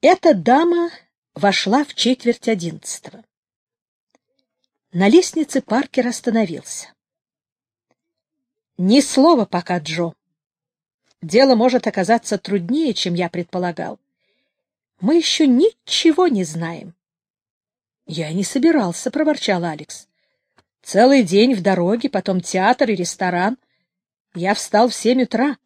Эта дама вошла в четверть одиннадцатого. На лестнице Паркер остановился. «Ни слова пока, Джо. Дело может оказаться труднее, чем я предполагал. Мы еще ничего не знаем». «Я не собирался», — проворчал Алекс. «Целый день в дороге, потом театр и ресторан. Я встал в семь утра.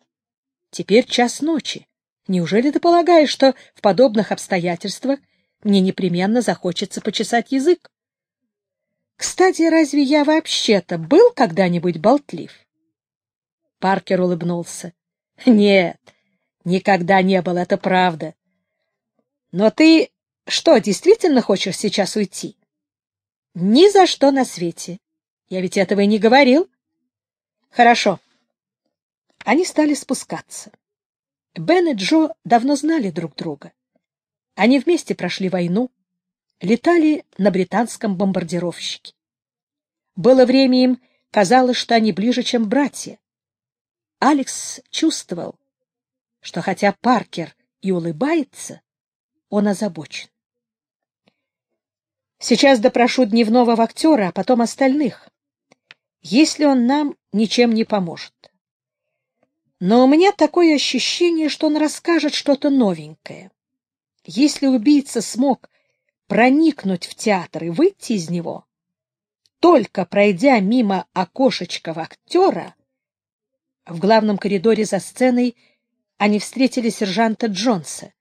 Теперь час ночи. Неужели ты полагаешь, что в подобных обстоятельствах мне непременно захочется почесать язык? Кстати, разве я вообще-то был когда-нибудь болтлив? Паркер улыбнулся. Нет, никогда не был, это правда. Но ты что, действительно хочешь сейчас уйти? Ни за что на свете. Я ведь этого и не говорил. Хорошо. Они стали спускаться. Бен и Джо давно знали друг друга. Они вместе прошли войну, летали на британском бомбардировщике. Было время им, казалось, что они ближе, чем братья. Алекс чувствовал, что хотя Паркер и улыбается, он озабочен. Сейчас допрошу дневного актера, а потом остальных, если он нам ничем не поможет. Но у меня такое ощущение, что он расскажет что-то новенькое. Если убийца смог проникнуть в театр и выйти из него, только пройдя мимо окошечка в актера, в главном коридоре за сценой они встретили сержанта Джонса.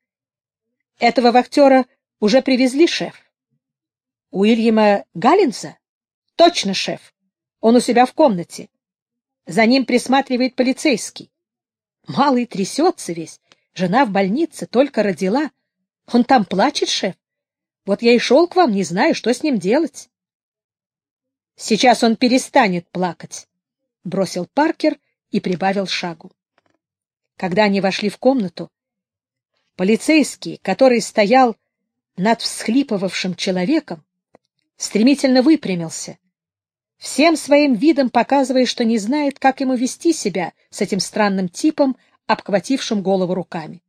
Этого актера уже привезли, шеф. Уильяма Галлинса? Точно, шеф. Он у себя в комнате. За ним присматривает полицейский. Малый трясется весь. Жена в больнице, только родила. Он там плачет, шеф. Вот я и шел к вам, не знаю, что с ним делать. Сейчас он перестанет плакать, — бросил Паркер и прибавил шагу. Когда они вошли в комнату, полицейский, который стоял над всхлипывавшим человеком, стремительно выпрямился всем своим видом показывая, что не знает, как ему вести себя с этим странным типом, обхватившим голову руками.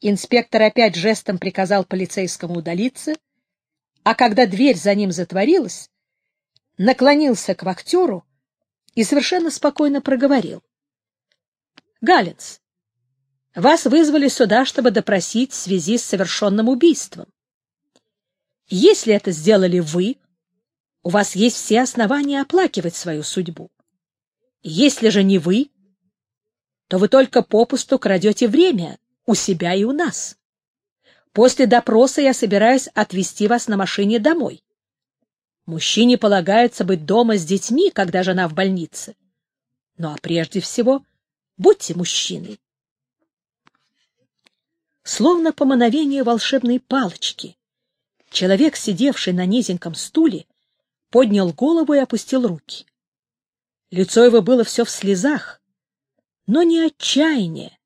Инспектор опять жестом приказал полицейскому удалиться, а когда дверь за ним затворилась, наклонился к актеру и совершенно спокойно проговорил. — Галлинс, вас вызвали сюда, чтобы допросить в связи с совершенным убийством. Если это сделали вы, У вас есть все основания оплакивать свою судьбу. Если же не вы, то вы только попусту крадете время у себя и у нас. После допроса я собираюсь отвезти вас на машине домой. Мужчине полагается быть дома с детьми, когда жена в больнице. Ну а прежде всего, будьте мужчиной. Словно по мановению волшебной палочки, человек, сидевший на низеньком стуле, поднял голову и опустил руки. Лицо его было все в слезах, но не отчаяние,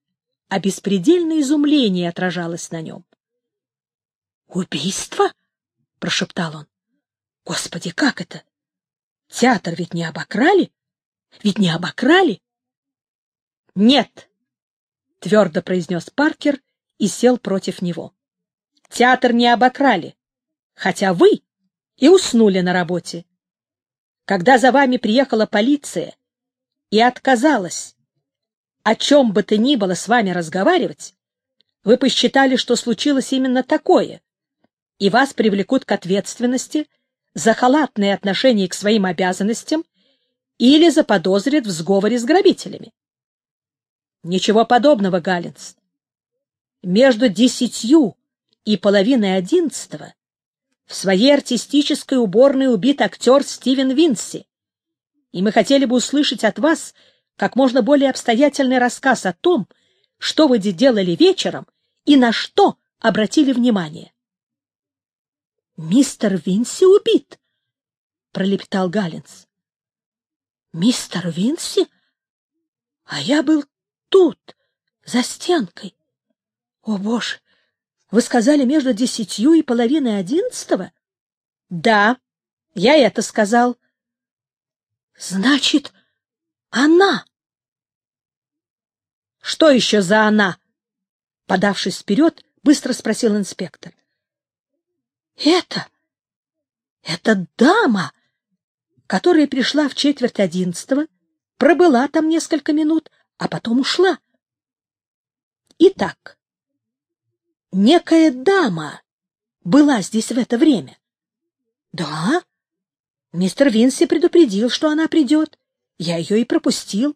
а беспредельное изумление отражалось на нем. «Убийство?» — прошептал он. «Господи, как это? Театр ведь не обокрали? Ведь не обокрали?» «Нет!» — твердо произнес Паркер и сел против него. «Театр не обокрали, хотя вы и уснули на работе. Когда за вами приехала полиция и отказалась о чем бы то ни было с вами разговаривать, вы посчитали, что случилось именно такое, и вас привлекут к ответственности за халатное отношение к своим обязанностям или заподозрят в сговоре с грабителями. Ничего подобного, Галлинс. Между десятью и половиной одиннадцатого в своей артистической уборной убит актер Стивен Винси. И мы хотели бы услышать от вас как можно более обстоятельный рассказ о том, что вы делали вечером и на что обратили внимание. — Мистер Винси убит, — пролепетал Галлинс. — Мистер Винси? А я был тут, за стенкой. О, Боже! Вы сказали между десятью и половиной одиннадцатого? Да, я это сказал. Значит, она. Что еще за она? Подавшись вперед, — быстро спросил инспектор. — Это... это дама, которая пришла в четверть одиннадцатого, пробыла там некая дама была здесь в это время. Да? Мистер Винси предупредил, что она придет. Я ее и пропустил.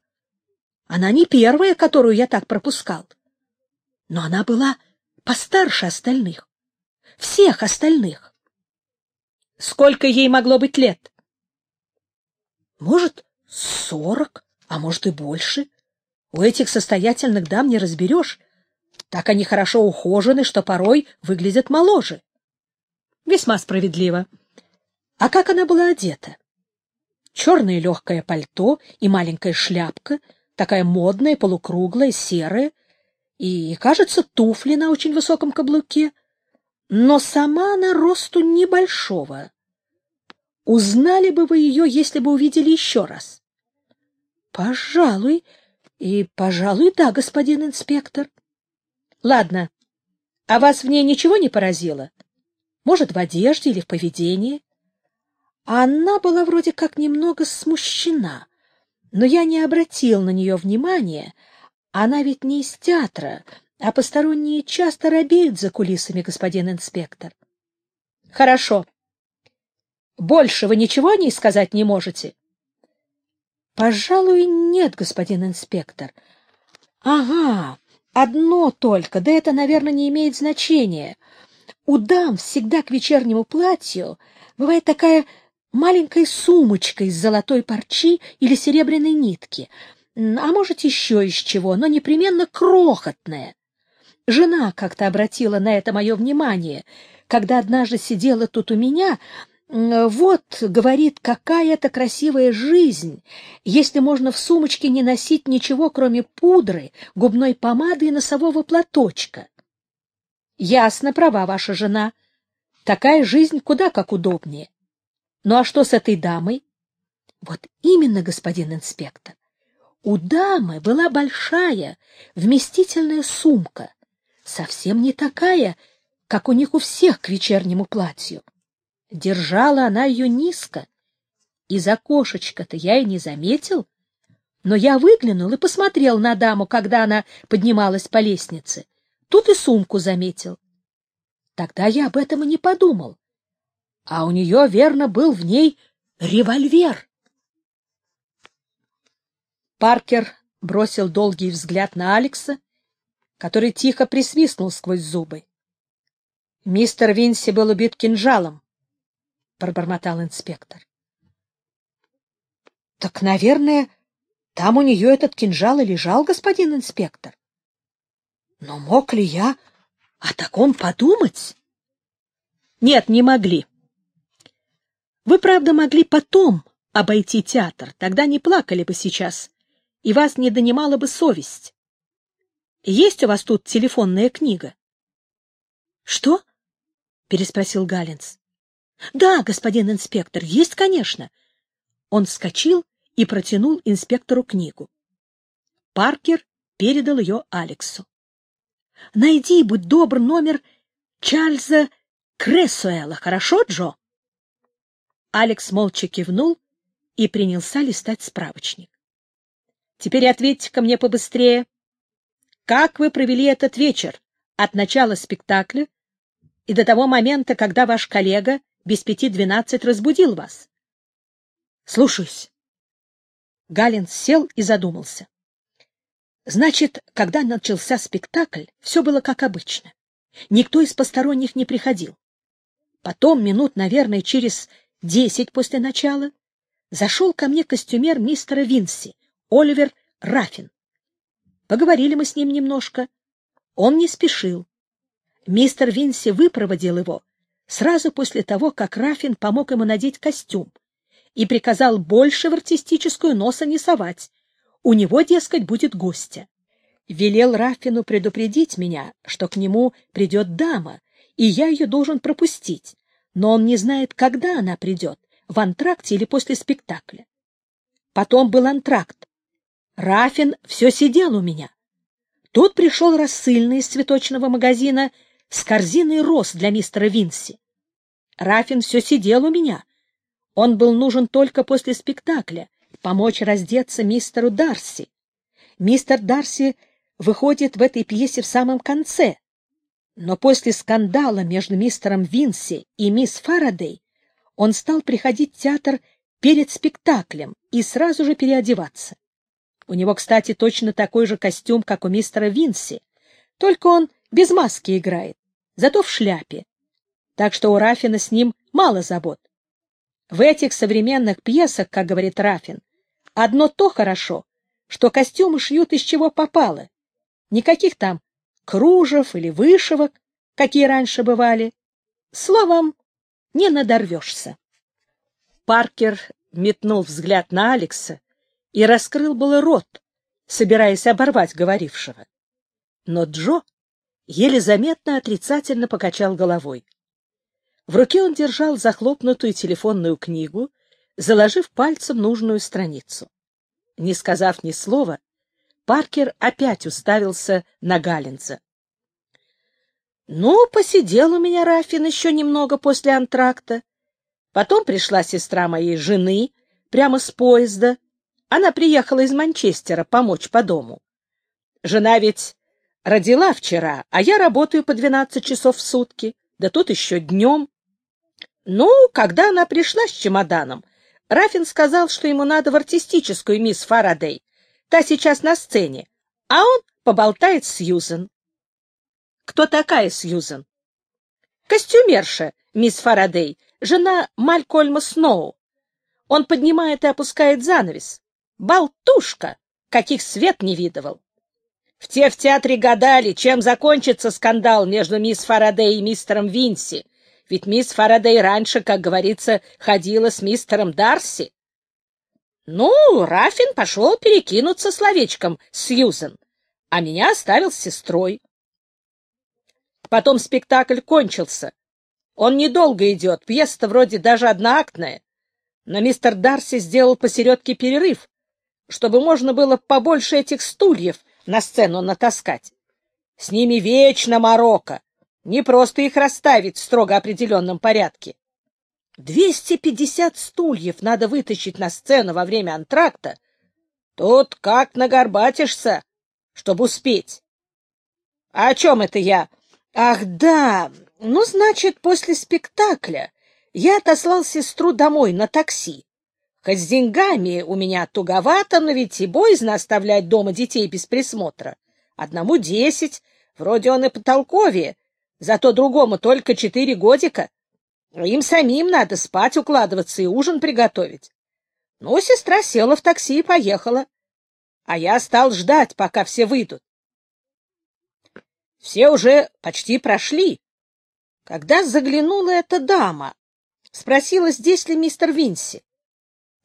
Она не первая, которую я так пропускал. Но она была постарше остальных. Всех остальных. Сколько ей могло быть лет? Может, сорок, а может и больше. У этих состоятельных дам не разберешь, так они хорошо ухожены, что порой выглядят моложе. Весьма справедливо. А как она была одета? Черное легкое пальто и маленькая шляпка, такая модная, полукруглая, серая, и, кажется, туфли на очень высоком каблуке. Но сама она росту небольшого. Узнали бы вы ее, если бы увидели еще раз? — Пожалуй, и, пожалуй, да, господин инспектор. Ладно, а вас в ней ничего не поразило? Может, в одежде или в поведении? она была вроде как немного смущена, но я не обратил на нее внимания. Она ведь не из театра, а посторонние часто робеют за кулисами, господин инспектор. — Хорошо. — Больше вы ничего о ней сказать не можете? — Пожалуй, нет, господин инспектор. — Ага. Одно только, да это, наверное, не имеет значения. У дам всегда к вечернему платью бывает такая маленькая сумочка из золотой парчи или серебряной нитки, а может, еще из чего, но непременно крохотная. Жена как-то обратила на это мое внимание, когда однажды сидела тут у меня, Э, вот, говорит, какая это красивая жизнь, если можно в сумочке не носить ничего, кроме пудры, губной помады и носового платочка. Ясно, права ваша жена. Такая жизнь куда как удобнее. Ну а что с этой дамой? Вот именно, господин инспектор. У дамы была большая, вместительная сумка, совсем не такая, как у них у всех к вечернему платью. Держала она ее низко. Из окошечка-то я и не заметил. Но я выглянул и посмотрел на даму, когда она поднималась по лестнице. Тут и сумку заметил. Тогда я об этом и не подумал. А у нее, верно, был в ней револьвер. Паркер бросил долгий взгляд на Алекса, который тихо присвистнул сквозь зубы. Мистер Винси был убит кинжалом пробормотал инспектор. — Так, наверное, там у нее этот кинжал и лежал, господин инспектор. Но мог ли я о таком подумать? Нет, не могли. Вы, правда, могли потом обойти театр, тогда не плакали бы сейчас, и вас не донимала бы совесть. Есть у вас тут телефонная книга? — Что? — переспросил Галлинс. Да, господин инспектор, есть, конечно. Он вскочил и протянул инспектору книгу. Паркер передал ее Алексу. Найди, будь добр, номер Чарльза Крессуэла, хорошо, Джо? Алекс молча кивнул и принялся листать справочник. Теперь ответьте ко мне побыстрее. Как вы провели этот вечер от начала спектакля и до того момента, когда ваш коллега без пяти двенадцать разбудил вас. — Слушаюсь. Галин сел и задумался. Значит, когда начался спектакль, все было как обычно. Никто из посторонних не приходил. Потом, минут, наверное, через десять после начала, зашел ко мне костюмер мистера Винси, Оливер Рафин. Поговорили мы с ним немножко. Он не спешил. Мистер Винси выпроводил его сразу после того, как Рафин помог ему надеть костюм и приказал больше в артистическую носа не совать. У него, дескать, будет гостя. Велел Рафину предупредить меня, что к нему придет дама, и я ее должен пропустить, но он не знает, когда она придет, в антракте или после спектакля. Потом был антракт. Рафин все сидел у меня. Тут пришел рассыльный из цветочного магазина — с корзиной роз для мистера Винси. Рафин все сидел у меня. Он был нужен только после спектакля, помочь раздеться мистеру Дарси. Мистер Дарси выходит в этой пьесе в самом конце. Но после скандала между мистером Винси и мисс Фарадей он стал приходить в театр перед спектаклем и сразу же переодеваться. У него, кстати, точно такой же костюм, как у мистера Винси, только он без маски играет, зато в шляпе. Так что у Рафина с ним мало забот. В этих современных пьесах, как говорит Рафин, одно то хорошо, что костюмы шьют из чего попало. Никаких там кружев или вышивок, какие раньше бывали. Словом, не надорвешься. Паркер метнул взгляд на Алекса и раскрыл было рот, собираясь оборвать говорившего. Но Джо еле заметно отрицательно покачал головой. В руке он держал захлопнутую телефонную книгу, заложив пальцем нужную страницу. Не сказав ни слова, Паркер опять уставился на Галинца. «Ну, посидел у меня Рафин еще немного после антракта. Потом пришла сестра моей жены прямо с поезда. Она приехала из Манчестера помочь по дому. Жена ведь Родила вчера, а я работаю по 12 часов в сутки, да тут еще днем. Ну, когда она пришла с чемоданом, Рафин сказал, что ему надо в артистическую мисс Фарадей. Та сейчас на сцене, а он поболтает с Сьюзен. Кто такая Сьюзен? Костюмерша, мисс Фарадей, жена Малькольма Сноу. Он поднимает и опускает занавес. Болтушка, каких свет не видывал. В театре гадали, чем закончится скандал между мисс Фарадей и мистером Винси. Ведь мисс Фарадей раньше, как говорится, ходила с мистером Дарси. Ну, Рафин пошел перекинуться словечком с Юзен, а меня оставил с сестрой. Потом спектакль кончился. Он недолго идет, пьеса вроде даже одноактная. Но мистер Дарси сделал посередке перерыв, чтобы можно было побольше этих стульев, на сцену натаскать. С ними вечно морока. Не просто их расставить в строго определенном порядке. 250 стульев надо вытащить на сцену во время антракта. Тут как нагорбатишься, чтобы успеть. А о чем это я? Ах, да. Ну, значит, после спектакля я отослал сестру домой на такси. Хоть с деньгами у меня туговато, но ведь и боязно оставлять дома детей без присмотра. Одному десять, вроде он и потолковее, зато другому только четыре годика. Им самим надо спать укладываться и ужин приготовить. Ну, сестра села в такси и поехала.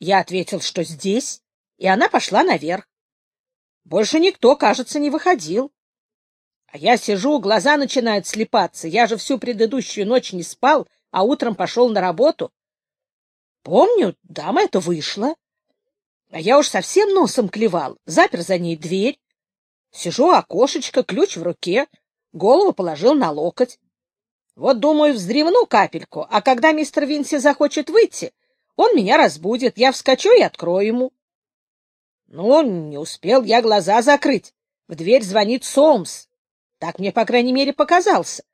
Я ответил, что здесь, и она пошла наверх. Больше никто, кажется, не выходил. А я сижу, глаза начинают слепаться. Я же всю предыдущую ночь не спал, а утром пошел на работу. Помню, дама это вышла. А я уж совсем носом клевал, запер за ней дверь. Сижу у окошечка, ключ в руке, голову положил на локоть. Вот, думаю, вздремну капельку, а когда мистер Винси захочет выйти, он меня разбудит, я вскочу и открою ему. Но не успел я глаза закрыть. В дверь звонит Сомс. Так мне, по крайней мере, показался.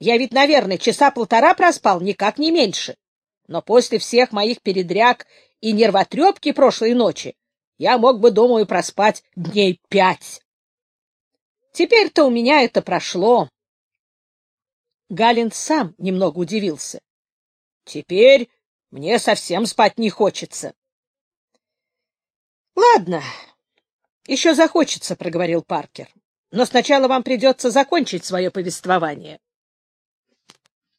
Я ведь, наверное, часа полтора проспал, никак не меньше. Но после всех моих передряг и нервотрепки прошлой ночи я мог бы, думаю, проспать дней пять. Теперь-то у меня это прошло. Галин сам немного удивился. Теперь мне совсем спать не хочется. — Ладно, еще захочется, — проговорил Паркер. — Но сначала вам придется закончить свое повествование.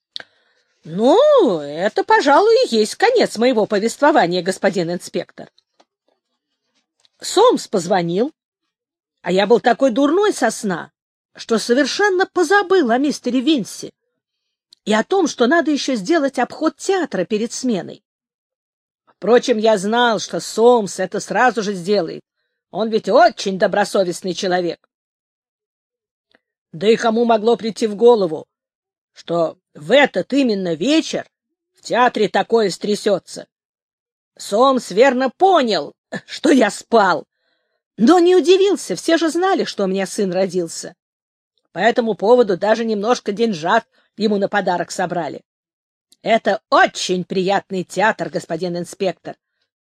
— Ну, это, пожалуй, и есть конец моего повествования, господин инспектор. Сомс позвонил, а я был такой дурной со сна, что совершенно позабыл о мистере Винси и о том, что надо еще сделать обход театра перед сменой. Впрочем, я знал, что Сомс это сразу же сделает. Он ведь очень добросовестный человек. Да и кому могло прийти в голову, что в этот именно вечер в театре такое стрясется? Сомс верно понял, что я спал, но не удивился, все же знали, что у меня сын родился. По этому поводу даже немножко деньжат ему на подарок собрали. Это очень приятный театр, господин инспектор,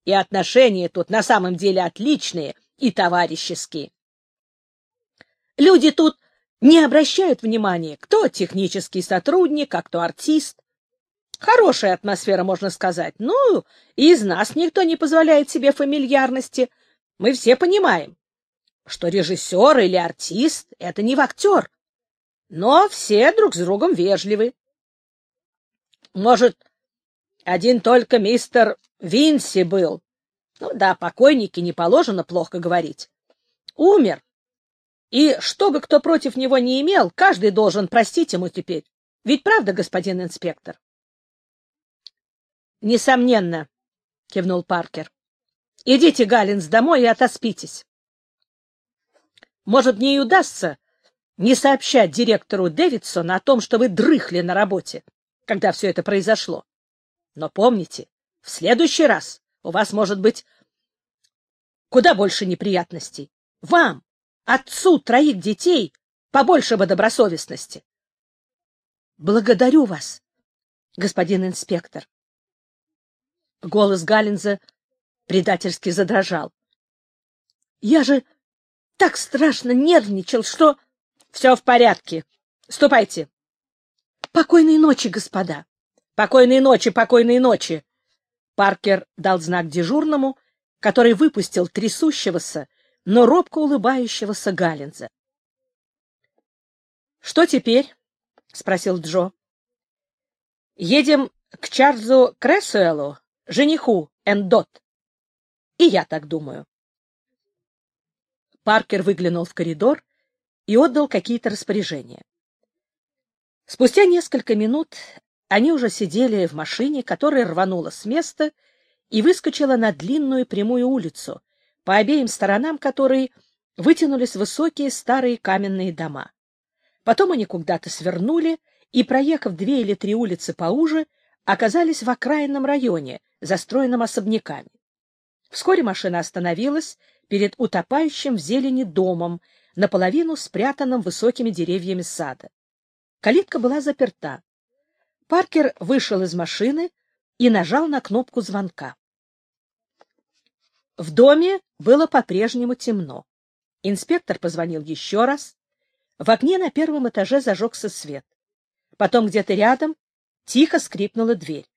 и отношения тут на самом деле отличные и товарищеские. Люди тут не обращают внимания, кто технический сотрудник, а кто артист. Хорошая атмосфера, можно сказать. Ну, и из нас никто не позволяет себе фамильярности. Мы все понимаем, что режиссер или артист — это не актер, но все друг с другом вежливы. Может, один только мистер Винси был. Ну да, покойники не положено плохо говорить. Умер. И что бы кто против него не имел, каждый должен простить ему теперь. Ведь правда, господин инспектор? — Несомненно, — кивнул Паркер. — Идите, Галлинс, домой и отоспитесь. Может, мне и удастся не сообщать директору Дэвидсона о том, что вы дрыхли на работе, когда все это произошло. Но помните, в следующий раз у вас может быть куда больше неприятностей. Вам, отцу троих детей, побольше бы добросовестности. Благодарю вас, господин инспектор. Голос Галинза предательски задрожал. Я же так страшно нервничал, что... Все в порядке. Ступайте. Покойной ночи, господа. Покойной ночи, покойной ночи. Паркер дал знак дежурному, который выпустил трясущегося, но робко улыбающегося Галлинза. — Что теперь? — спросил Джо. — Едем к Чарльзу Крессуэлу, жениху Эндот. И я так думаю. Паркер выглянул в коридор и отдал какие-то распоряжения. Спустя несколько минут они уже сидели в машине, которая рванула с места и выскочила на длинную прямую улицу, по обеим сторонам которой вытянулись высокие старые каменные дома. Потом они куда-то свернули и, проехав две или три улицы поуже, оказались в окраинном районе, застроенном особняками. Вскоре машина остановилась перед утопающим в зелени домом, наполовину спрятанном высокими деревьями сада. Калитка была заперта. Паркер вышел из машины и нажал на кнопку звонка. В доме было по-прежнему темно. Инспектор позвонил еще раз. В окне на первом этаже зажегся свет. Потом где-то рядом тихо скрипнула дверь.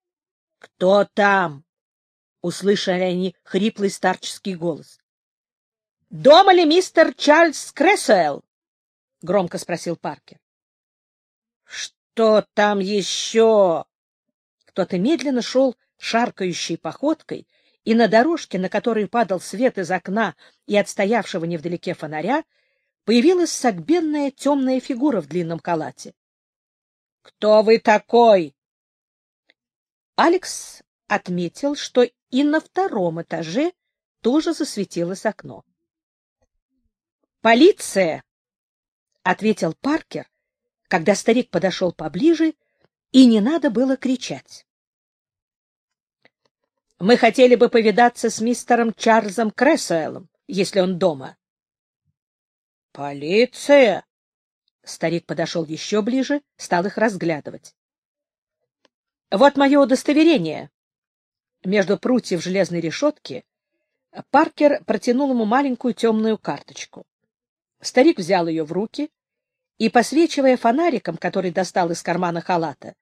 — Кто там? — услышали они хриплый старческий голос дома ли мистер Чарльз Крессуэлл? — громко спросил Паркер. — Что там еще? Кто-то медленно шел шаркающей походкой, и на дорожке, на которой падал свет из окна и отстоявшего невдалеке фонаря, появилась согбенная темная фигура в длинном калате. Кто вы такой? Алекс отметил, что и на втором этаже тоже засветилось окно. «Полиция!» — ответил Паркер, когда старик подошел поближе, и не надо было кричать. «Мы хотели бы повидаться с мистером Чарльзом Крессуэлом, если он дома». «Полиция!» Старик подошел еще ближе, стал их разглядывать. «Вот мое удостоверение». Между прутьев железной решетки Паркер протянул ему маленькую темную карточку. Старик взял ее в руки и, посвечивая фонариком, который достал из кармана халата,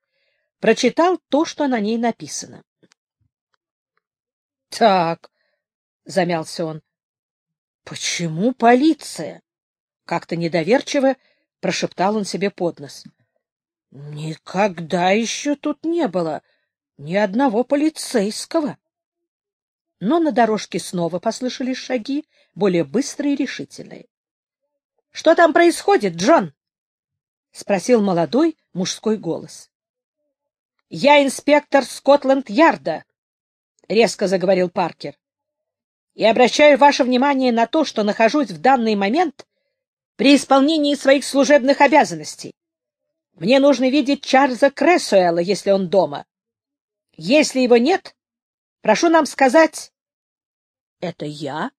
прочитал то, что на ней написано. — Так, — замялся он, — почему полиция? Как-то недоверчиво прошептал он себе под нос. — Никогда еще тут не было ни одного полицейского. Но на дорожке снова послышались шаги, более быстрые и решительные. Что там происходит, Джон? — спросил молодой мужской голос. — Я инспектор Скотланд-Ярда, — резко заговорил Паркер. — И обращаю ваше внимание на то, что нахожусь в данный момент при исполнении своих служебных обязанностей. Мне нужно видеть Чарльза Крессуэлла, если он дома. Если его нет, прошу нам сказать... — Это я?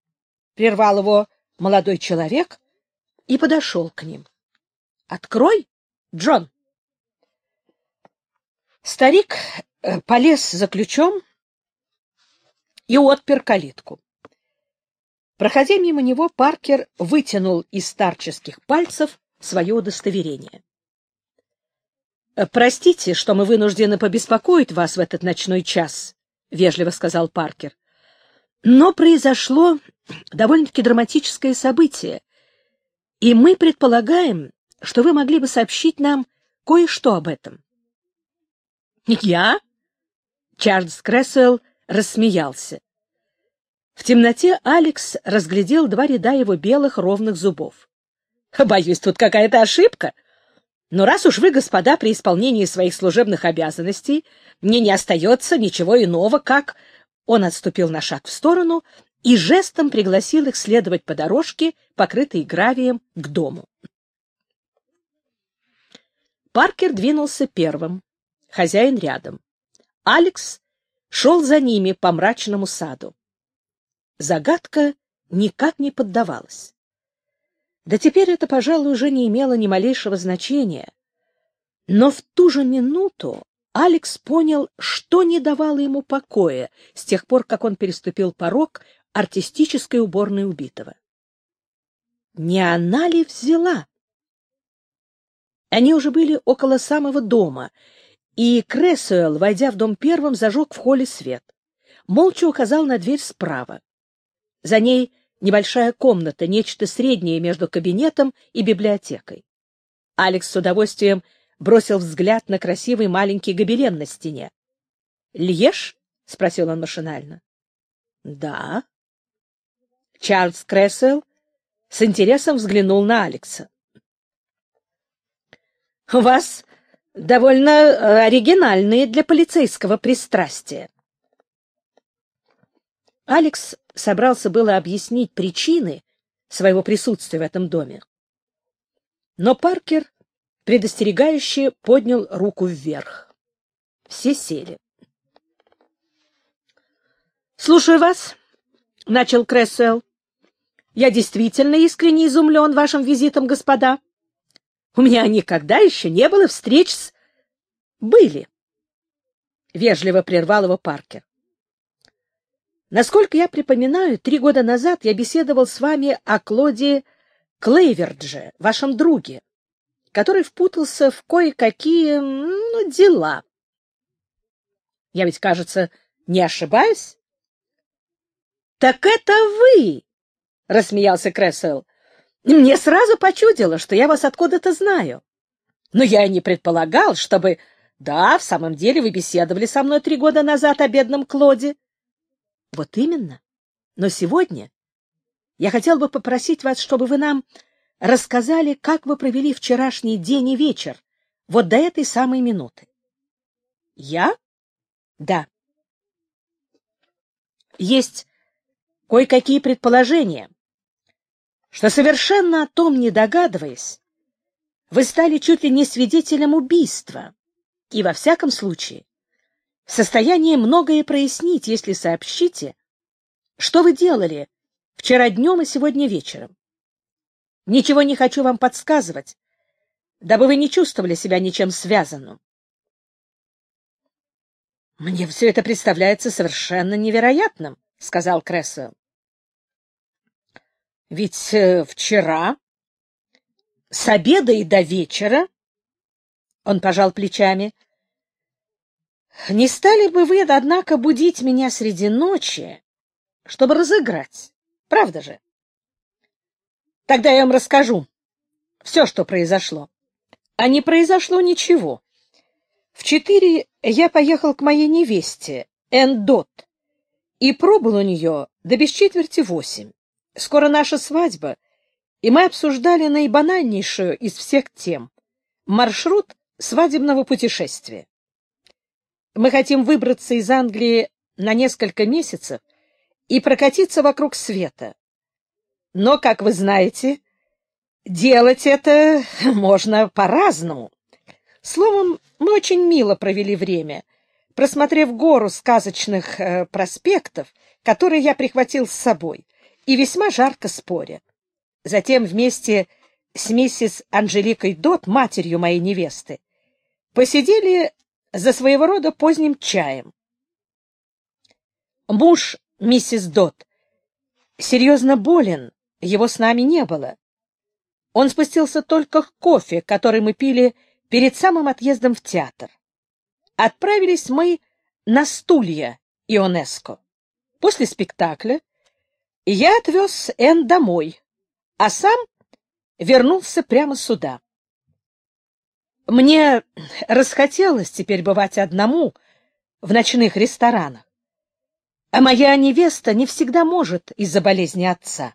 — прервал его молодой человек, и подошел к ним. — Открой, Джон! Старик э, полез за ключом и отпер калитку. Проходя мимо него, Паркер вытянул из старческих пальцев свое удостоверение. «Э, «Простите, что мы вынуждены побеспокоить вас в этот ночной час», — вежливо сказал Паркер. «Но произошло довольно-таки драматическое событие, и мы предполагаем, что вы могли бы сообщить нам кое-что об этом. «Я?» — Чарльз Крессуэлл рассмеялся. В темноте Алекс разглядел два ряда его белых ровных зубов. «Боюсь, тут какая-то ошибка. Но раз уж вы, господа, при исполнении своих служебных обязанностей, мне не остается ничего иного, как...» Он отступил на шаг в сторону и жестом пригласил их следовать по дорожке, покрытой гравием, к дому. Паркер двинулся первым, хозяин рядом. Алекс шел за ними по мрачному саду. Загадка никак не поддавалась. Да теперь это, пожалуй, уже не имело ни малейшего значения. Но в ту же минуту Алекс понял, что не давало ему покоя с тех пор, как он переступил порог артистической уборной убитого. Не она ли взяла? Они уже были около самого дома, и Крессуэлл, войдя в дом первым, зажег в холле свет. Молча указал на дверь справа. За ней небольшая комната, нечто среднее между кабинетом и библиотекой. Алекс с удовольствием бросил взгляд на красивый маленький гобелен на стене. «Льешь?» — спросил он машинально. «Да», Чарльз Крессел с интересом взглянул на Алекса. «У вас довольно э, оригинальные для полицейского пристрастия». Алекс собрался было объяснить причины своего присутствия в этом доме. Но Паркер предостерегающе поднял руку вверх. Все сели. «Слушаю вас», — начал Крессел. Я действительно искренне изумлен вашим визитом, господа. У меня никогда еще не было встреч с... Были. Вежливо прервал его Паркер. Насколько я припоминаю, три года назад я беседовал с вами о Клоде Клейвердже, вашем друге, который впутался в кое-какие ну, дела. Я ведь, кажется, не ошибаюсь? — Так это вы! рассмеялся Крессел. Мне сразу почудилось, что я вас откуда-то знаю. Но я и не предполагал, чтобы... Да, в самом деле вы беседовали со мной три года назад о бедном Клоде. Вот именно. Но сегодня я хотел бы попросить вас, чтобы вы нам рассказали, как вы провели вчерашний день и вечер, вот до этой самой минуты. Я? Да. Есть кое-какие предположения, что, совершенно о том не догадываясь, вы стали чуть ли не свидетелем убийства, и, во всяком случае, в состоянии многое прояснить, если сообщите, что вы делали вчера днем и сегодня вечером. Ничего не хочу вам подсказывать, дабы вы не чувствовали себя ничем связанным. — Мне все это представляется совершенно невероятным, — сказал Крессел. Ведь э, вчера, с обеда и до вечера, он пожал плечами, не стали бы вы, однако, будить меня среди ночи, чтобы разыграть, правда же? Тогда я вам расскажу все, что произошло. А не произошло ничего. В четыре я поехал к моей невесте, Эндот, и пробыл у нее до без четверти восемь. Скоро наша свадьба, и мы обсуждали наибанальнейшую из всех тем — маршрут свадебного путешествия. Мы хотим выбраться из Англии на несколько месяцев и прокатиться вокруг света. Но, как вы знаете, делать это можно по-разному. Словом, мы очень мило провели время, просмотрев гору сказочных э, проспектов, которые я прихватил с собой — и весьма жарко споря. Затем вместе с миссис Анжеликой Дот, матерью моей невесты, посидели за своего рода поздним чаем. Муж миссис Дот серьезно болен, его с нами не было. Он спустился только к кофе, который мы пили перед самым отъездом в театр. Отправились мы на стулья Ионеско. После спектакля я отвез Эн домой, а сам вернулся прямо сюда. Мне расхотелось теперь бывать одному в ночных ресторанах, а моя невеста не всегда может из-за болезни отца.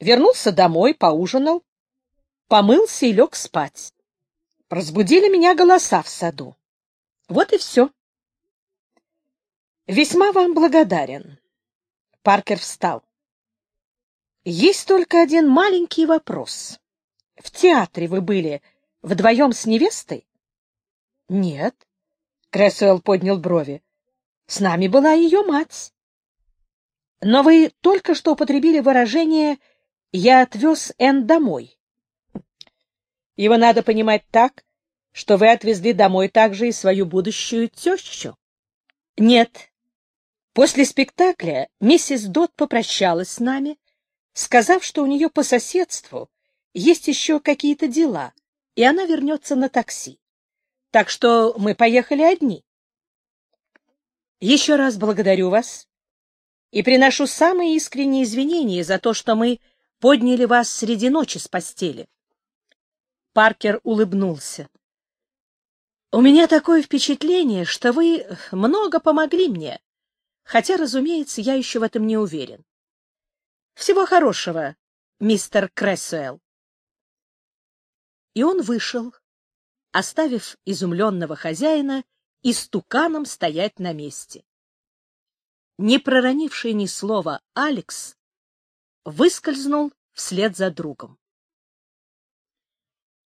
Вернулся домой, поужинал, помылся и лег спать. Разбудили меня голоса в саду. Вот и все. Весьма вам благодарен. Паркер встал. «Есть только один маленький вопрос. В театре вы были вдвоем с невестой?» «Нет», — Крессуэлл поднял брови. «С нами была ее мать». «Но вы только что употребили выражение «я отвез Энн домой». Его надо понимать так, что вы отвезли домой также и свою будущую тещу. Нет, После спектакля миссис Дот попрощалась с нами, сказав, что у нее по соседству есть еще какие-то дела, и она вернется на такси. Так что мы поехали одни. Еще раз благодарю вас и приношу самые искренние извинения за то, что мы подняли вас среди ночи с постели. Паркер улыбнулся. — У меня такое впечатление, что вы много помогли мне хотя, разумеется, я еще в этом не уверен. Всего хорошего, мистер Крессуэлл. И он вышел, оставив изумленного хозяина и стуканом стоять на месте. Не проронивший ни слова Алекс выскользнул вслед за другом.